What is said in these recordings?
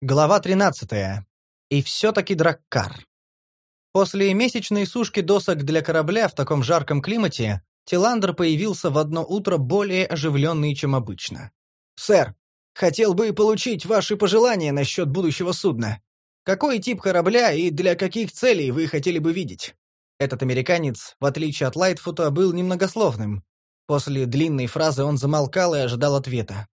Глава 13. И все-таки Драккар. После месячной сушки досок для корабля в таком жарком климате, Тиландр появился в одно утро более оживленный, чем обычно. «Сэр, хотел бы получить ваши пожелания насчет будущего судна. Какой тип корабля и для каких целей вы хотели бы видеть?» Этот американец, в отличие от Лайтфута, был немногословным. После длинной фразы он замолкал и ожидал ответа.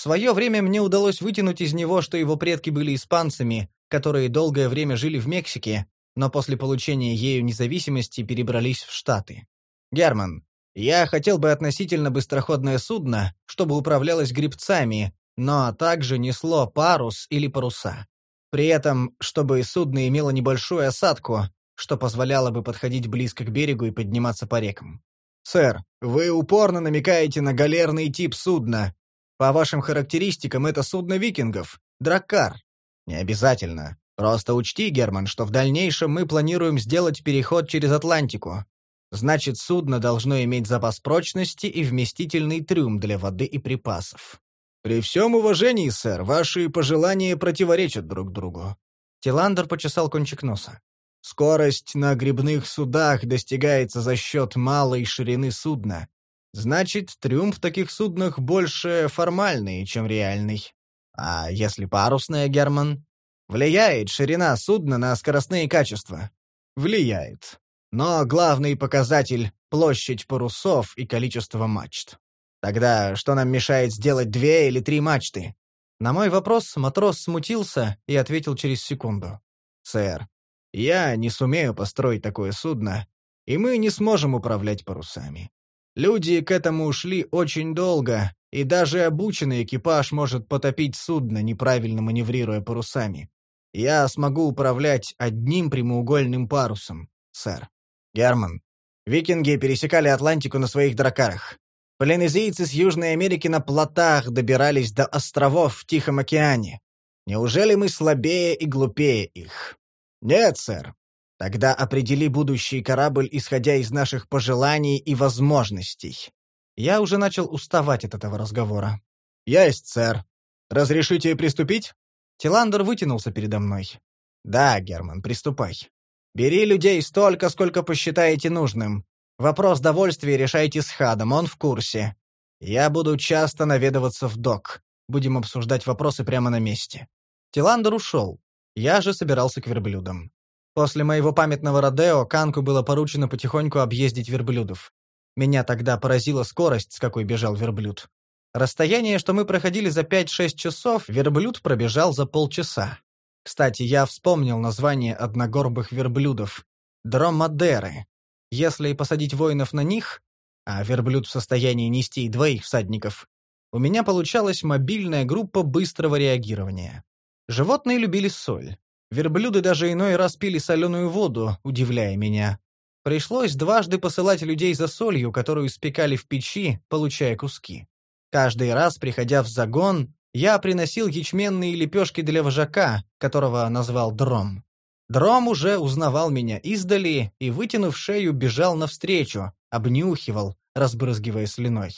Свое время мне удалось вытянуть из него, что его предки были испанцами, которые долгое время жили в Мексике, но после получения ею независимости перебрались в Штаты. Герман, я хотел бы относительно быстроходное судно, чтобы управлялось грибцами, но также несло парус или паруса. При этом, чтобы судно имело небольшую осадку, что позволяло бы подходить близко к берегу и подниматься по рекам. «Сэр, вы упорно намекаете на галерный тип судна, по вашим характеристикам, это судно викингов. Драккар. Не обязательно. Просто учти, Герман, что в дальнейшем мы планируем сделать переход через Атлантику. Значит, судно должно иметь запас прочности и вместительный трюм для воды и припасов. При всем уважении, сэр, ваши пожелания противоречат друг другу. Тиландер почесал кончик носа. Скорость на грибных судах достигается за счет малой ширины судна, Значит, трюм в таких суднах больше формальный, чем реальный. А если парусная, Герман? Влияет ширина судна на скоростные качества? Влияет. Но главный показатель — площадь парусов и количество мачт. Тогда что нам мешает сделать две или три мачты? На мой вопрос матрос смутился и ответил через секунду. «Сэр, я не сумею построить такое судно, и мы не сможем управлять парусами. Люди к этому ушли очень долго, и даже обученный экипаж может потопить судно, неправильно маневрируя парусами. Я смогу управлять одним прямоугольным парусом, сэр. Герман, викинги пересекали Атлантику на своих дракарах. Полинезийцы с Южной Америки на плотах добирались до островов в Тихом океане. Неужели мы слабее и глупее их? Нет, сэр. Тогда определи будущий корабль, исходя из наших пожеланий и возможностей. Я уже начал уставать от этого разговора. Есть, сэр. Разрешите приступить? Тиландер вытянулся передо мной. Да, Герман, приступай. Бери людей столько, сколько посчитаете нужным. Вопрос довольствия решайте с Хадом, он в курсе. Я буду часто наведываться в док. Будем обсуждать вопросы прямо на месте. Тиландер ушел. Я же собирался к верблюдам. После моего памятного Родео Канку было поручено потихоньку объездить верблюдов. Меня тогда поразила скорость, с какой бежал верблюд. Расстояние, что мы проходили за 5-6 часов, верблюд пробежал за полчаса. Кстати, я вспомнил название одногорбых верблюдов — дромадеры. Если посадить воинов на них, а верблюд в состоянии нести двоих всадников, у меня получалась мобильная группа быстрого реагирования. Животные любили соль. Верблюды даже иной раз пили соленую воду, удивляя меня. Пришлось дважды посылать людей за солью, которую спекали в печи, получая куски. Каждый раз, приходя в загон, я приносил ячменные лепешки для вожака, которого назвал Дром. Дром уже узнавал меня издали и, вытянув шею, бежал навстречу, обнюхивал, разбрызгивая слюной.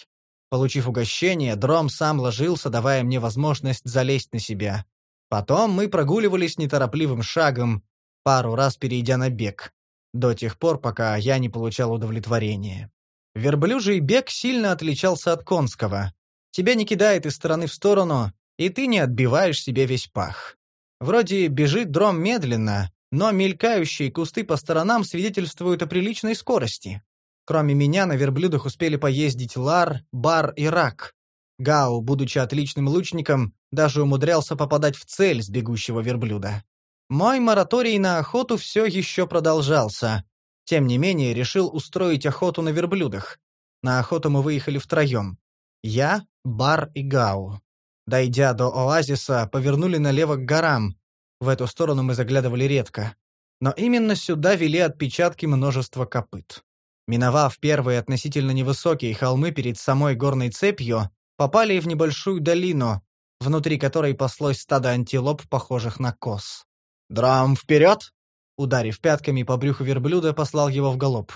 Получив угощение, Дром сам ложился, давая мне возможность залезть на себя. Потом мы прогуливались неторопливым шагом, пару раз перейдя на бег, до тех пор, пока я не получал удовлетворения. Верблюжий бег сильно отличался от конского. Тебя не кидает из стороны в сторону, и ты не отбиваешь себе весь пах. Вроде бежит дром медленно, но мелькающие кусты по сторонам свидетельствуют о приличной скорости. Кроме меня на верблюдах успели поездить Лар, Бар и Рак. Гау, будучи отличным лучником, даже умудрялся попадать в цель с бегущего верблюда. Мой мораторий на охоту все еще продолжался. Тем не менее, решил устроить охоту на верблюдах. На охоту мы выехали втроем. Я, Бар и Гау. Дойдя до оазиса, повернули налево к горам. В эту сторону мы заглядывали редко. Но именно сюда вели отпечатки множества копыт. Миновав первые относительно невысокие холмы перед самой горной цепью, попали в небольшую долину, внутри которой паслось стадо антилоп, похожих на коз. «Драм, вперед!» Ударив пятками по брюху верблюда, послал его в галоп.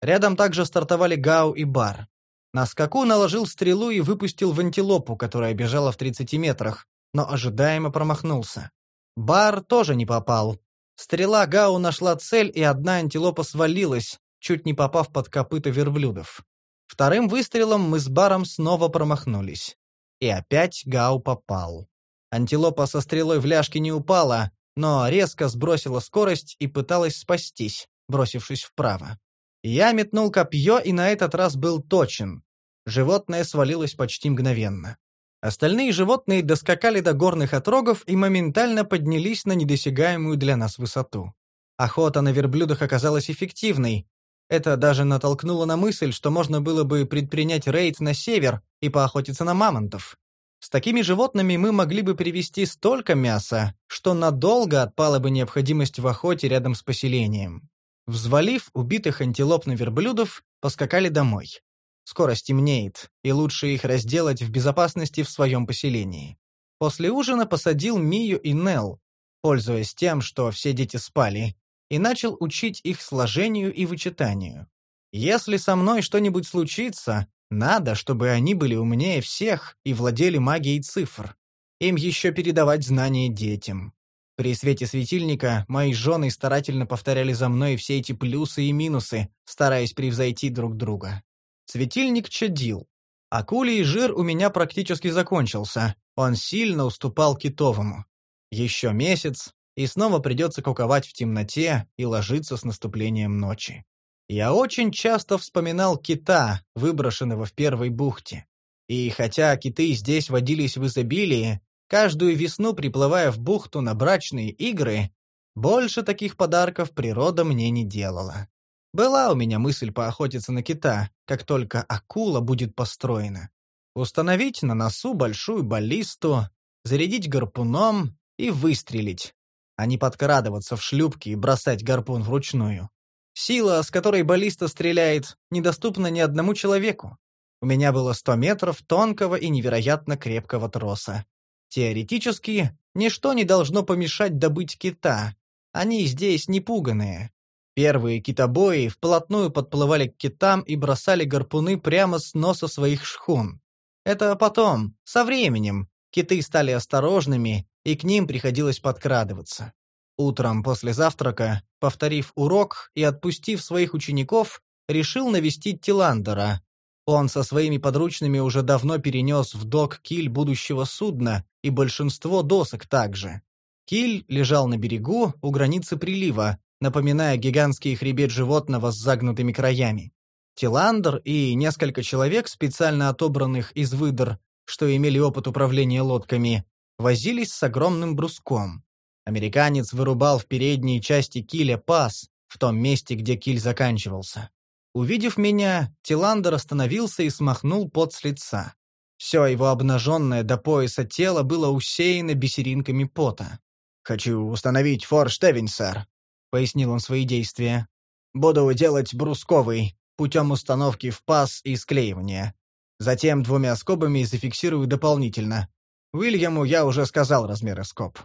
Рядом также стартовали Гау и Бар. На скаку наложил стрелу и выпустил в антилопу, которая бежала в 30 метрах, но ожидаемо промахнулся. Бар тоже не попал. Стрела Гау нашла цель, и одна антилопа свалилась, чуть не попав под копыта верблюдов. Вторым выстрелом мы с Баром снова промахнулись. И опять Гау попал. Антилопа со стрелой в ляжке не упала, но резко сбросила скорость и пыталась спастись, бросившись вправо. Я метнул копье и на этот раз был точен. Животное свалилось почти мгновенно. Остальные животные доскакали до горных отрогов и моментально поднялись на недосягаемую для нас высоту. Охота на верблюдах оказалась эффективной. Это даже натолкнуло на мысль, что можно было бы предпринять рейд на север и поохотиться на мамонтов. С такими животными мы могли бы привезти столько мяса, что надолго отпала бы необходимость в охоте рядом с поселением. Взвалив убитых антилоп на верблюдов, поскакали домой. Скоро стемнеет, и лучше их разделать в безопасности в своем поселении. После ужина посадил Мию и Нел, пользуясь тем, что все дети спали, и начал учить их сложению и вычитанию. Если со мной что-нибудь случится, надо, чтобы они были умнее всех и владели магией цифр. Им еще передавать знания детям. При свете светильника мои жены старательно повторяли за мной все эти плюсы и минусы, стараясь превзойти друг друга. Светильник чадил. Акулий жир у меня практически закончился. Он сильно уступал китовому. Еще месяц, и снова придется куковать в темноте и ложиться с наступлением ночи. Я очень часто вспоминал кита, выброшенного в первой бухте. И хотя киты здесь водились в изобилии, каждую весну приплывая в бухту на брачные игры, больше таких подарков природа мне не делала. Была у меня мысль поохотиться на кита, как только акула будет построена. Установить на носу большую баллисту, зарядить гарпуном и выстрелить, а не подкрадываться в шлюпки и бросать гарпун вручную. Сила, с которой баллиста стреляет, недоступна ни одному человеку. У меня было 100 метров тонкого и невероятно крепкого троса. Теоретически, ничто не должно помешать добыть кита. Они здесь не пуганые. Первые китобои вплотную подплывали к китам и бросали гарпуны прямо с носа своих шхун. Это потом, со временем, киты стали осторожными, и к ним приходилось подкрадываться. Утром после завтрака, повторив урок и отпустив своих учеников, решил навестить Тиландера. Он со своими подручными уже давно перенес в док киль будущего судна и большинство досок также. Киль лежал на берегу у границы прилива, напоминая гигантский хребет животного с загнутыми краями. Тиландер и несколько человек, специально отобранных из выдр, что имели опыт управления лодками, возились с огромным бруском. Американец вырубал в передней части киля паз, в том месте, где киль заканчивался. Увидев меня, Тиландер остановился и смахнул пот с лица. Все его обнаженное до пояса тело было усеяно бисеринками пота. «Хочу установить форштевень, сэр», — пояснил он свои действия. «Буду делать брусковый, путем установки в паз и склеивания. Затем двумя скобами зафиксирую дополнительно. Уильяму я уже сказал размеры скоб.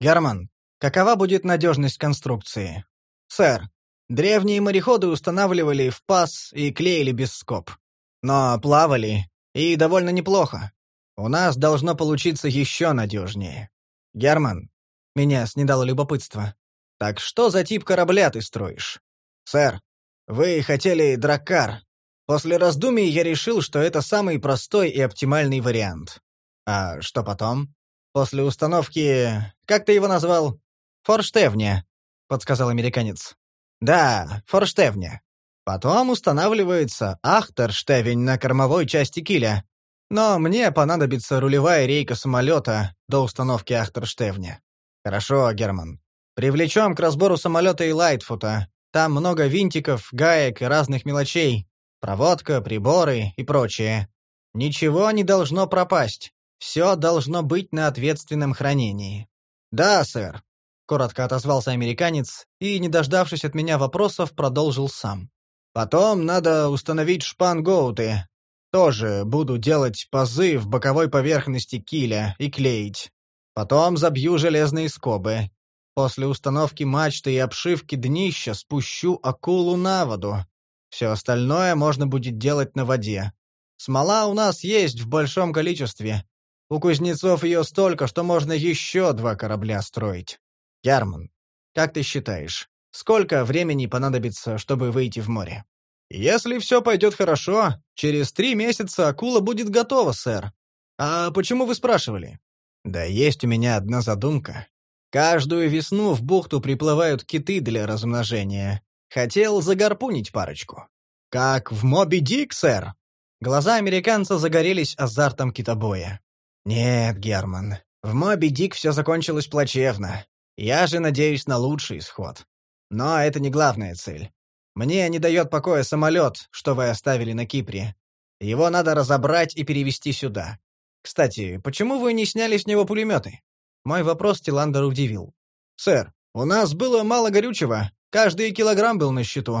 Герман, какова будет надежность конструкции? Сэр, древние мореходы устанавливали в паз и клеили без скоб. Но плавали, и довольно неплохо. У нас должно получиться еще надежнее. Герман, меня снедало любопытство. Так что за тип корабля ты строишь? Сэр, вы хотели драккар. После раздумий я решил, что это самый простой и оптимальный вариант. А что потом? После установки... Как ты его назвал? Форштевня, подсказал американец. Да, форштевня. Потом устанавливается ахтерштевень на кормовой части киля. Но мне понадобится рулевая рейка самолета до установки ахтерштевня. Хорошо, Герман. Привлечем к разбору самолета и Лайтфута. Там много винтиков, гаек и разных мелочей. Проводка, приборы и прочее. Ничего не должно пропасть. Все должно быть на ответственном хранении. Да, сэр, коротко отозвался американец и, не дождавшись от меня вопросов, продолжил сам. Потом надо установить шпангоуты. Тоже буду делать пазы в боковой поверхности киля и клеить. Потом забью железные скобы. После установки мачты и обшивки днища спущу акулу на воду. Все остальное можно будет делать на воде. Смола у нас есть в большом количестве. У кузнецов ее столько, что можно еще два корабля строить. Ярман, как ты считаешь, сколько времени понадобится, чтобы выйти в море? Если все пойдет хорошо, через три месяца акула будет готова, сэр. А почему вы спрашивали? Да есть у меня одна задумка. Каждую весну в бухту приплывают киты для размножения. Хотел загарпунить парочку. Как в Моби Дик, сэр? Глаза американца загорелись азартом китобоя. «Нет, Герман, в Моби Дик все закончилось плачевно. Я же надеюсь на лучший исход. Но это не главная цель. Мне не дает покоя самолет, что вы оставили на Кипре. Его надо разобрать и перевести сюда. Кстати, почему вы не сняли с него пулеметы?» Мой вопрос Тиландер удивил. «Сэр, у нас было мало горючего. Каждый килограмм был на счету.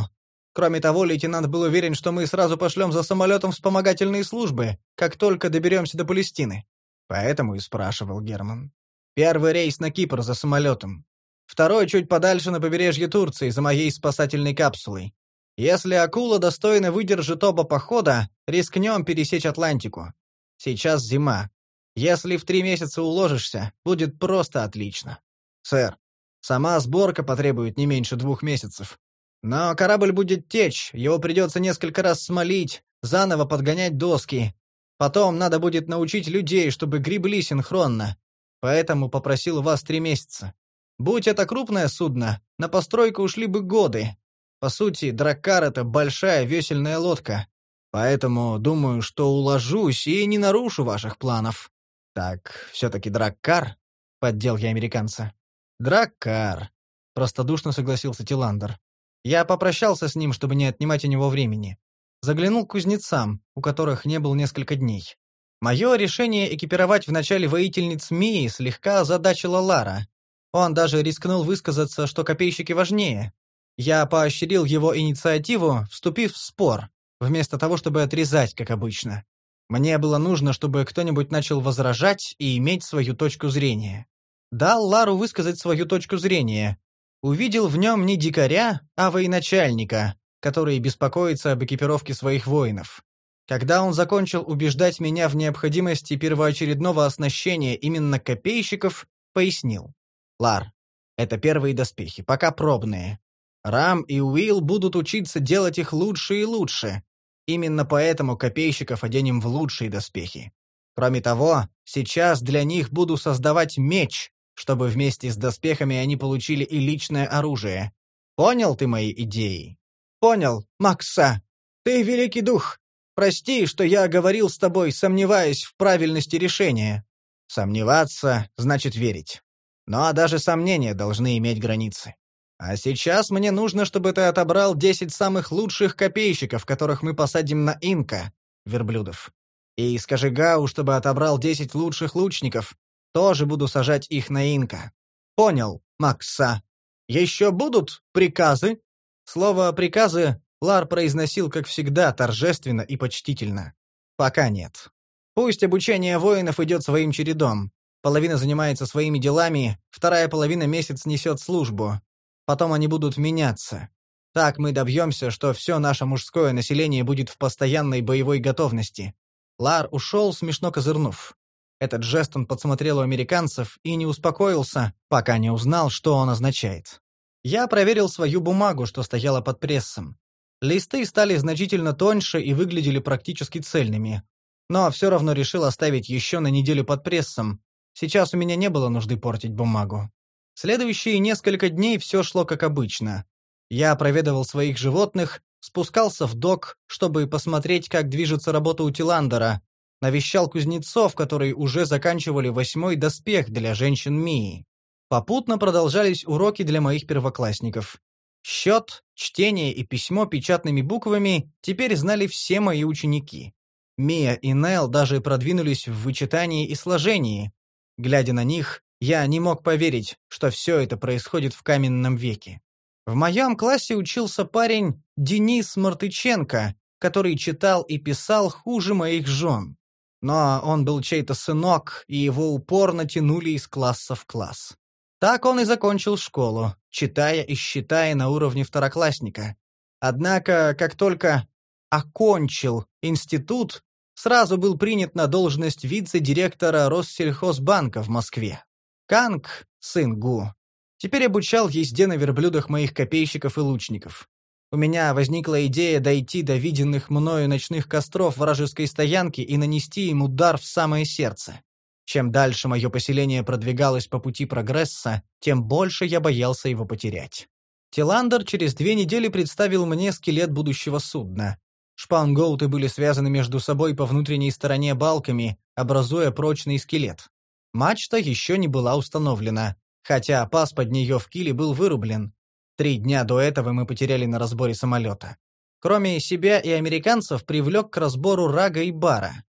Кроме того, лейтенант был уверен, что мы сразу пошлем за самолетом вспомогательные службы, как только доберемся до Палестины. Поэтому и спрашивал Герман. Первый рейс на Кипр за самолетом. Второй чуть подальше на побережье Турции за моей спасательной капсулой. Если акула достойно выдержит оба похода, рискнем пересечь Атлантику. Сейчас зима. Если в три месяца уложишься, будет просто отлично. Сэр, сама сборка потребует не меньше двух месяцев. Но корабль будет течь, его придется несколько раз смолить, заново подгонять доски, Потом надо будет научить людей, чтобы гребли синхронно. Поэтому попросил вас три месяца. Будь это крупное судно, на постройку ушли бы годы. По сути, драккар — это большая весельная лодка. Поэтому думаю, что уложусь и не нарушу ваших планов. Так, все-таки драккар? — поддел я американца. Драккар. Простодушно согласился Тиландер. Я попрощался с ним, чтобы не отнимать у него времени. Заглянул к кузнецам, у которых не был несколько дней. Мое решение экипировать вначале воительниц Мии слегка озадачило Лара. Он даже рискнул высказаться, что копейщики важнее. Я поощрил его инициативу, вступив в спор, вместо того, чтобы отрезать, как обычно. Мне было нужно, чтобы кто-нибудь начал возражать и иметь свою точку зрения. Дал Лару высказать свою точку зрения. Увидел в нем не дикаря, а военачальника, который беспокоится об экипировке своих воинов. Когда он закончил убеждать меня в необходимости первоочередного оснащения именно копейщиков, пояснил. «Лар, это первые доспехи, пока пробные. Рам и Уилл будут учиться делать их лучше и лучше. Именно поэтому копейщиков оденем в лучшие доспехи. Кроме того, сейчас для них буду создавать меч, чтобы вместе с доспехами они получили и личное оружие. Понял ты мои идеи?» Понял, Макса. Ты великий дух. Прости, что я говорил с тобой, сомневаясь в правильности решения. Сомневаться значит верить. Но даже сомнения должны иметь границы. А сейчас мне нужно, чтобы ты отобрал десять самых лучших копейщиков, которых мы посадим на инка, верблюдов. И скажи Гау, чтобы отобрал десять лучших лучников. Тоже буду сажать их на инка. Понял, Макса. Еще будут приказы? Слово «приказы» Лар произносил, как всегда, торжественно и почтительно. Пока нет. Пусть обучение воинов идет своим чередом. Половина занимается своими делами, вторая половина месяц несет службу. Потом они будут меняться. Так мы добьемся, что все наше мужское население будет в постоянной боевой готовности. Лар ушел, смешно козырнув. Этот жест он подсмотрел у американцев и не успокоился, пока не узнал, что он означает. Я проверил свою бумагу, что стояла под прессом. Листы стали значительно тоньше и выглядели практически цельными. Но все равно решил оставить еще на неделю под прессом. Сейчас у меня не было нужды портить бумагу. Следующие несколько дней все шло как обычно. Я проведывал своих животных, спускался в док, чтобы посмотреть, как движется работа у Тиландера, навещал кузнецов, которые уже заканчивали восьмой доспех для женщин Мии. Попутно продолжались уроки для моих первоклассников. Счет, чтение и письмо печатными буквами теперь знали все мои ученики. Мия и Нел даже продвинулись в вычитании и сложении. Глядя на них, я не мог поверить, что все это происходит в каменном веке. В моем классе учился парень Денис Мартыченко, который читал и писал хуже моих жен. Но он был чей-то сынок, и его упорно тянули из класса в класс. Так он и закончил школу, читая и считая на уровне второклассника. Однако, как только окончил институт, Сразу был принят на должность вице-директора Россельхозбанка в Москве. Канг, сын Гу, теперь обучал езде на верблюдах моих копейщиков и лучников. У меня возникла идея дойти до виденных мною ночных костров вражеской стоянки и нанести им удар в самое сердце. Чем дальше мое поселение продвигалось по пути прогресса, тем больше я боялся его потерять. Тиландер через две недели представил мне скелет будущего судна. Шпангоуты были связаны между собой по внутренней стороне балками, образуя прочный скелет. Мачта еще не была установлена, хотя паз под нее в киле был вырублен. Три дня до этого мы потеряли на разборе самолета. Кроме себя и американцев привлек к разбору Рага и Бара.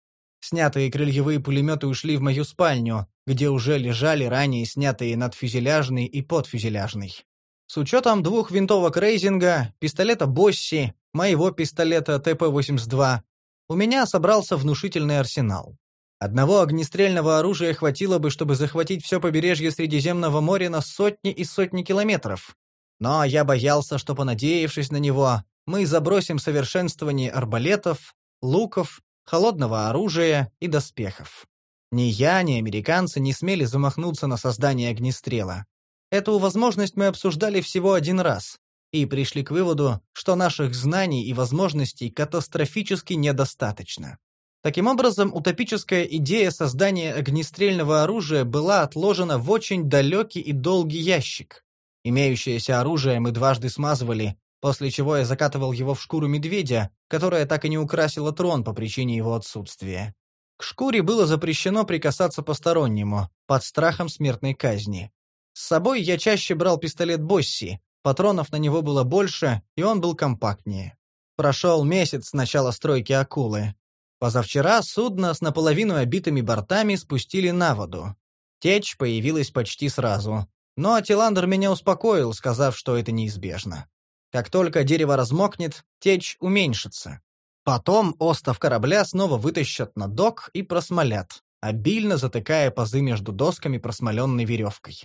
Снятые крыльевые пулеметы ушли в мою спальню, где уже лежали ранее снятые надфюзеляжный и подфюзеляжный. С учетом двух винтовок Рейзинга, пистолета Босси, моего пистолета ТП-82, у меня собрался внушительный арсенал. Одного огнестрельного оружия хватило бы, чтобы захватить все побережье Средиземного моря на сотни и сотни километров. Но я боялся, что, понадеявшись на него, мы забросим совершенствование арбалетов, луков, холодного оружия и доспехов. Ни я, ни американцы не смели замахнуться на создание огнестрела. Эту возможность мы обсуждали всего один раз и пришли к выводу, что наших знаний и возможностей катастрофически недостаточно. Таким образом, утопическая идея создания огнестрельного оружия была отложена в очень далекий и долгий ящик. Имеющееся оружие мы дважды смазывали, после чего я закатывал его в шкуру медведя, которая так и не украсила трон по причине его отсутствия. К шкуре было запрещено прикасаться постороннему, под страхом смертной казни. С собой я чаще брал пистолет Босси, патронов на него было больше, и он был компактнее. Прошел месяц с начала стройки «Акулы». Позавчера судно с наполовину обитыми бортами спустили на воду. Течь появилась почти сразу. Но Тиландер меня успокоил, сказав, что это неизбежно. Как только дерево размокнет, течь уменьшится. Потом остов корабля снова вытащат на док и просмолят, обильно затыкая пазы между досками просмоленной веревкой.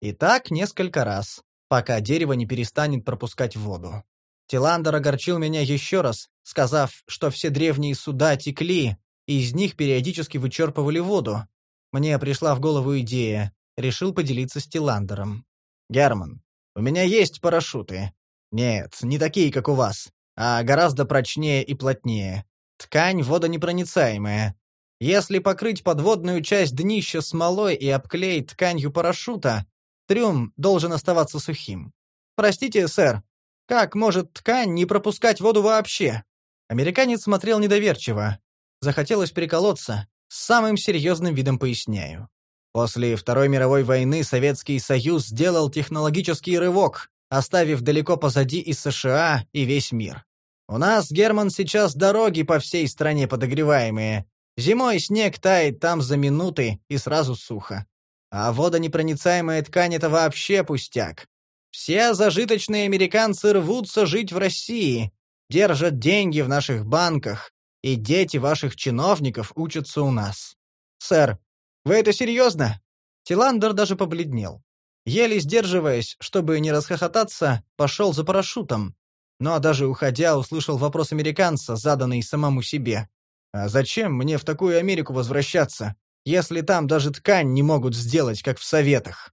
И так несколько раз, пока дерево не перестанет пропускать воду. Тиландер огорчил меня еще раз, сказав, что все древние суда текли, и из них периодически вычерпывали воду. Мне пришла в голову идея, решил поделиться с Тиландером. «Герман, у меня есть парашюты. Нет, не такие, как у вас, а гораздо прочнее и плотнее. Ткань водонепроницаемая. Если покрыть подводную часть днища смолой и обклеить тканью парашюта, Трюм должен оставаться сухим. Простите, сэр, как может ткань не пропускать воду вообще? Американец смотрел недоверчиво. Захотелось приколоться. С самым серьезным видом поясняю. После Второй мировой войны Советский Союз сделал технологический рывок, оставив далеко позади и США, и весь мир. У нас, Герман, сейчас дороги по всей стране подогреваемые. Зимой снег тает там за минуты и сразу сухо. А водонепроницаемая ткань — это вообще пустяк. Все зажиточные американцы рвутся жить в России, держат деньги в наших банках, и дети ваших чиновников учатся у нас. Сэр, вы это серьезно? Тиландер даже побледнел. Еле сдерживаясь, чтобы не расхохотаться, пошел за парашютом. Но даже уходя, услышал вопрос американца, заданный самому себе. «А зачем мне в такую Америку возвращаться? если там даже ткань не могут сделать, как в Советах.